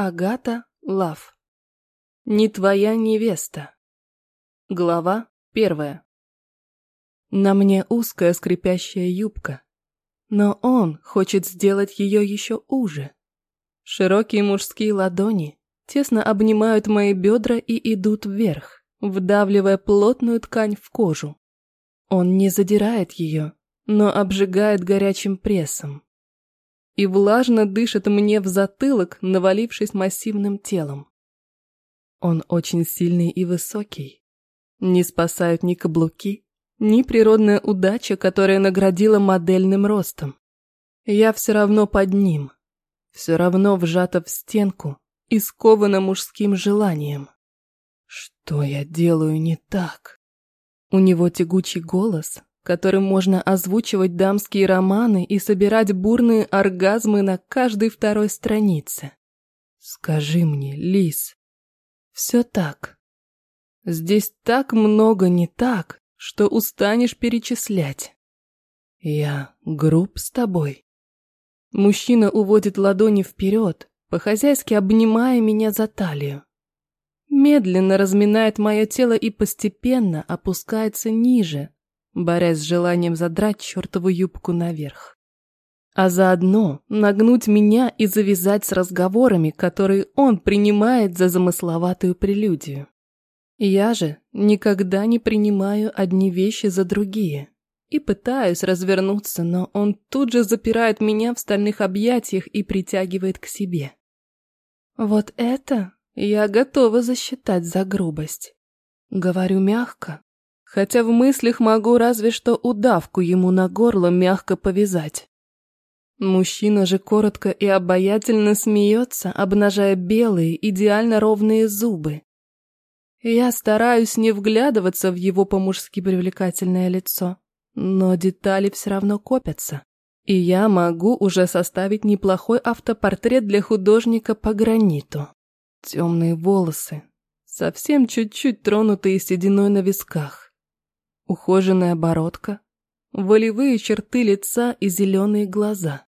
Агата Лав. Не твоя невеста. Глава первая. На мне узкая скрипящая юбка, но он хочет сделать ее еще уже. Широкие мужские ладони тесно обнимают мои бедра и идут вверх, вдавливая плотную ткань в кожу. Он не задирает ее, но обжигает горячим прессом и влажно дышит мне в затылок, навалившись массивным телом. Он очень сильный и высокий. Не спасают ни каблуки, ни природная удача, которая наградила модельным ростом. Я все равно под ним, все равно вжата в стенку и скована мужским желанием. Что я делаю не так? У него тягучий голос, которым можно озвучивать дамские романы и собирать бурные оргазмы на каждой второй странице. Скажи мне, Лис, все так. Здесь так много не так, что устанешь перечислять. Я груб с тобой. Мужчина уводит ладони вперед, по-хозяйски обнимая меня за талию. Медленно разминает мое тело и постепенно опускается ниже, борясь с желанием задрать чертову юбку наверх. А заодно нагнуть меня и завязать с разговорами, которые он принимает за замысловатую прелюдию. Я же никогда не принимаю одни вещи за другие и пытаюсь развернуться, но он тут же запирает меня в стальных объятиях и притягивает к себе. Вот это я готова засчитать за грубость. Говорю мягко, хотя в мыслях могу разве что удавку ему на горло мягко повязать. Мужчина же коротко и обаятельно смеется, обнажая белые, идеально ровные зубы. Я стараюсь не вглядываться в его по-мужски привлекательное лицо, но детали все равно копятся, и я могу уже составить неплохой автопортрет для художника по граниту. Темные волосы, совсем чуть-чуть тронутые сединой на висках ухоженная бородка, волевые черты лица и зеленые глаза.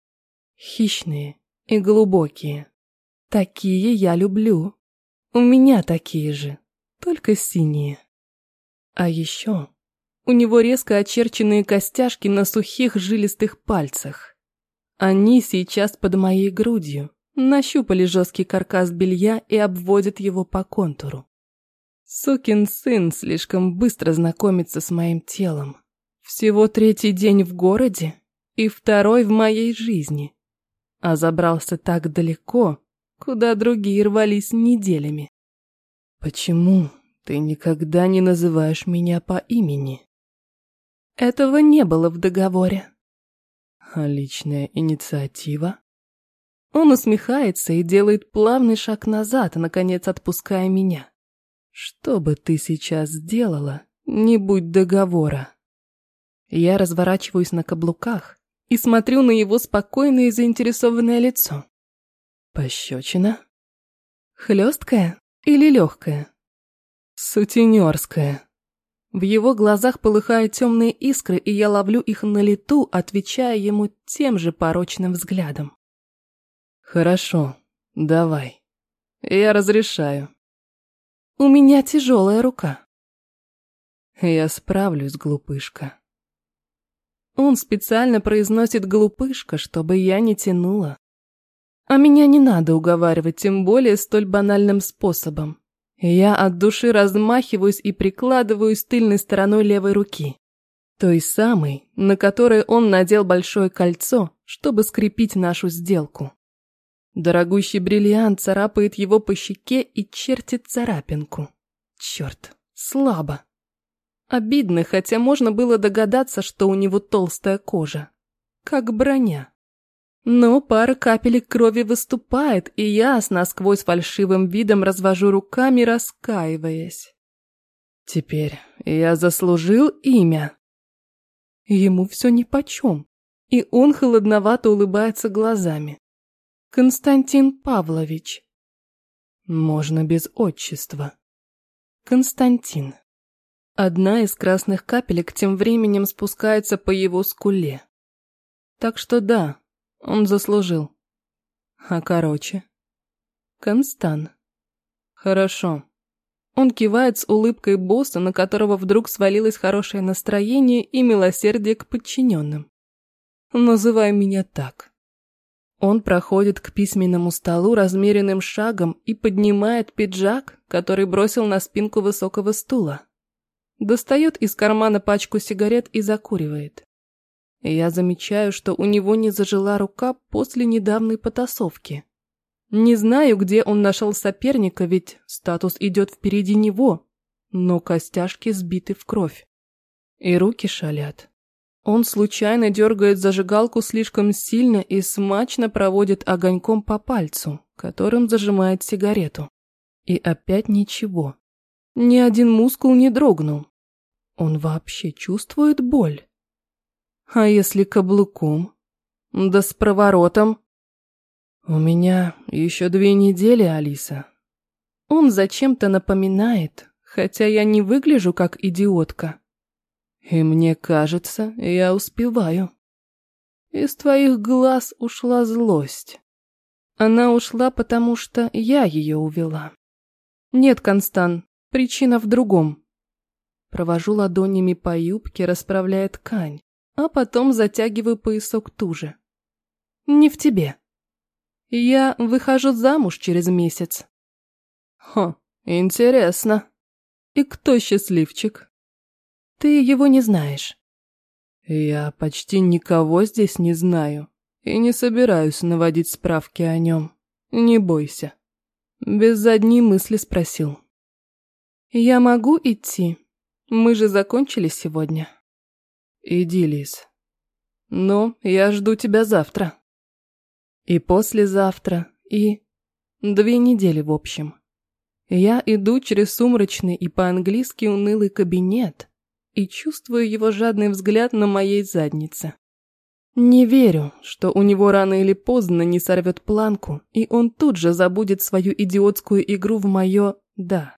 Хищные и глубокие. Такие я люблю. У меня такие же, только синие. А еще у него резко очерченные костяшки на сухих жилистых пальцах. Они сейчас под моей грудью, нащупали жесткий каркас белья и обводят его по контуру. Сукин сын слишком быстро знакомится с моим телом. Всего третий день в городе и второй в моей жизни. А забрался так далеко, куда другие рвались неделями. Почему ты никогда не называешь меня по имени? Этого не было в договоре. А личная инициатива? Он усмехается и делает плавный шаг назад, наконец отпуская меня. Что бы ты сейчас сделала, не будь договора. Я разворачиваюсь на каблуках и смотрю на его спокойное и заинтересованное лицо. Пощечина? Хлесткая или легкая? Сутенерская. В его глазах полыхают темные искры, и я ловлю их на лету, отвечая ему тем же порочным взглядом. Хорошо, давай. Я разрешаю. У меня тяжелая рука. Я справлюсь, глупышка. Он специально произносит глупышка, чтобы я не тянула. А меня не надо уговаривать, тем более столь банальным способом. Я от души размахиваюсь и прикладываюсь тыльной стороной левой руки. Той самой, на которой он надел большое кольцо, чтобы скрепить нашу сделку. Дорогущий бриллиант царапает его по щеке и чертит царапинку. Черт, слабо. Обидно, хотя можно было догадаться, что у него толстая кожа. Как броня. Но пара капелек крови выступает, и я с фальшивым видом развожу руками, раскаиваясь. Теперь я заслужил имя. Ему все нипочем, и он холодновато улыбается глазами. Константин Павлович. Можно без отчества. Константин. Одна из красных капелек тем временем спускается по его скуле. Так что да, он заслужил. А короче. Констан. Хорошо. Он кивает с улыбкой босса, на которого вдруг свалилось хорошее настроение и милосердие к подчиненным. Называй меня так. Он проходит к письменному столу размеренным шагом и поднимает пиджак, который бросил на спинку высокого стула. Достает из кармана пачку сигарет и закуривает. Я замечаю, что у него не зажила рука после недавней потасовки. Не знаю, где он нашел соперника, ведь статус идет впереди него, но костяшки сбиты в кровь. И руки шалят. Он случайно дергает зажигалку слишком сильно и смачно проводит огоньком по пальцу, которым зажимает сигарету. И опять ничего. Ни один мускул не дрогнул. Он вообще чувствует боль. А если каблуком? Да с проворотом. У меня еще две недели, Алиса. Он зачем-то напоминает, хотя я не выгляжу как идиотка. И мне кажется, я успеваю. Из твоих глаз ушла злость. Она ушла, потому что я ее увела. Нет, Констан, причина в другом. Провожу ладонями по юбке, расправляя ткань а потом затягиваю поясок туже. Не в тебе. Я выхожу замуж через месяц. Хо, интересно. И кто счастливчик? Ты его не знаешь. Я почти никого здесь не знаю и не собираюсь наводить справки о нем. Не бойся. Без задней мысли спросил. Я могу идти? Мы же закончили сегодня. Иди, Лис. Ну, я жду тебя завтра. И послезавтра, и... Две недели в общем. Я иду через сумрачный и по-английски унылый кабинет и чувствую его жадный взгляд на моей заднице. Не верю, что у него рано или поздно не сорвет планку, и он тут же забудет свою идиотскую игру в мое «да».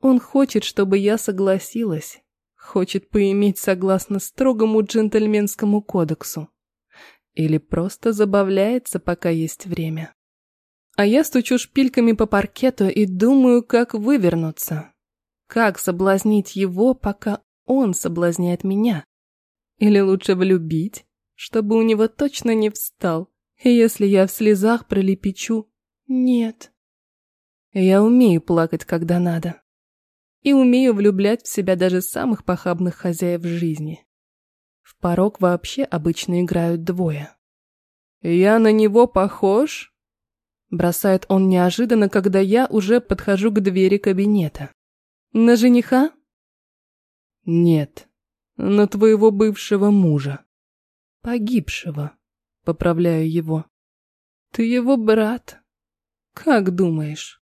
Он хочет, чтобы я согласилась, Хочет поиметь согласно строгому джентльменскому кодексу. Или просто забавляется, пока есть время. А я стучу шпильками по паркету и думаю, как вывернуться. Как соблазнить его, пока он соблазняет меня? Или лучше влюбить, чтобы у него точно не встал, если я в слезах пролепечу «нет». Я умею плакать, когда надо и умею влюблять в себя даже самых похабных хозяев жизни. В порог вообще обычно играют двое. «Я на него похож?» Бросает он неожиданно, когда я уже подхожу к двери кабинета. «На жениха?» «Нет, на твоего бывшего мужа. Погибшего», — поправляю его. «Ты его брат. Как думаешь?»